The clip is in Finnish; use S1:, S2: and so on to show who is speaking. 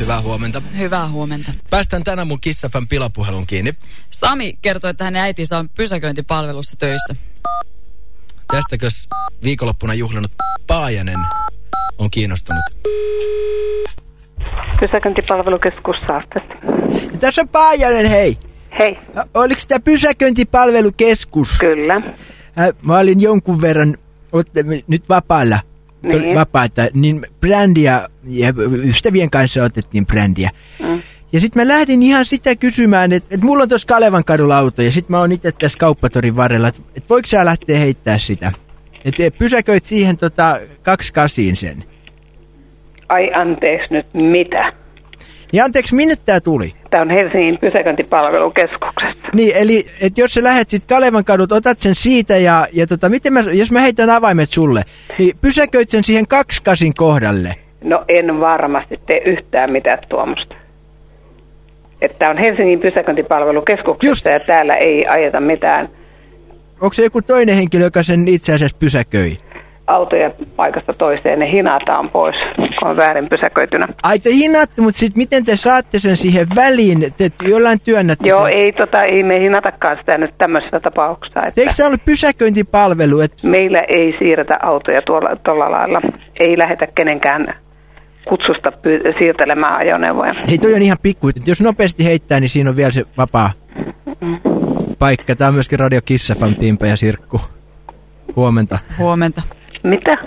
S1: Hyvää huomenta.
S2: Hyvää huomenta.
S1: Päästään tänään mun kissafan pilapuhelun kiinni.
S2: Sami kertoi, että hänen äitinsä on pysäköintipalvelussa töissä.
S1: Tästäkös viikonloppuna juhlinut Paajanen on kiinnostunut?
S3: Pysäköintipalvelukeskus Saastasta.
S4: Tässä on Paajanen, hei.
S3: Hei,
S4: Oliko tämä pysäköintipalvelukeskus?
S3: kyllä.
S4: Äh, Mä olin jonkun verran nyt vapaalla.
S3: Niin.
S4: Vapaata, niin brändiä ja ystävien kanssa otettiin brändiä.
S3: Mm.
S4: Ja sitten mä lähdin ihan sitä kysymään, että et mulla on tuossa Kalevan kadulla auto ja sitten mä oon itse tässä kauppatorin varrella, että et voiko sä lähteä heittää sitä? Että pysäköit siihen tota, kaksi kasiin sen.
S3: Ai anteeksi nyt, mitä?
S4: Niin anteeksi, minne tää tuli?
S3: Tämä on Helsingin pysäköintipalvelukeskuksesta.
S4: Niin, eli et jos sä lähdet sit Kalevan kadut, otat sen siitä ja, ja tota, miten mä, jos mä heitän avaimet sulle, niin pysäköit sen siihen kakskasin kohdalle.
S3: No en varmasti tee yhtään mitään tuomusta. Että on Helsingin pysäköintipalvelukeskuksesta
S4: Just.
S3: ja täällä ei ajeta mitään
S4: Onko se joku toinen henkilö, joka sen itse asiassa pysäköi?
S3: Autoja paikasta toiseen. Ne hinataan pois, kun on väärin pysäköitynä.
S4: Ai te hinaatte, mutta sitten miten te saatte sen siihen väliin? Te jollain työnnätte
S3: Joo,
S4: sen.
S3: ei, tota, ei me hinatakaan sitä nyt tämmöisessä tapauksessa. Että
S4: Eikö se ole pysäköintipalvelu? Et,
S3: meillä ei siirretä autoja tuolla, tuolla lailla. Ei lähetä kenenkään kutsusta siirtelemään ajoneuvoja.
S4: hei, toi on ihan pikku. Jos nopeasti heittää, niin siinä on vielä se vapaa paikka. Tämä on myöskin Radio Kissa Timpe ja Sirkku. Huomenta.
S2: Huomenta.
S3: Mitä?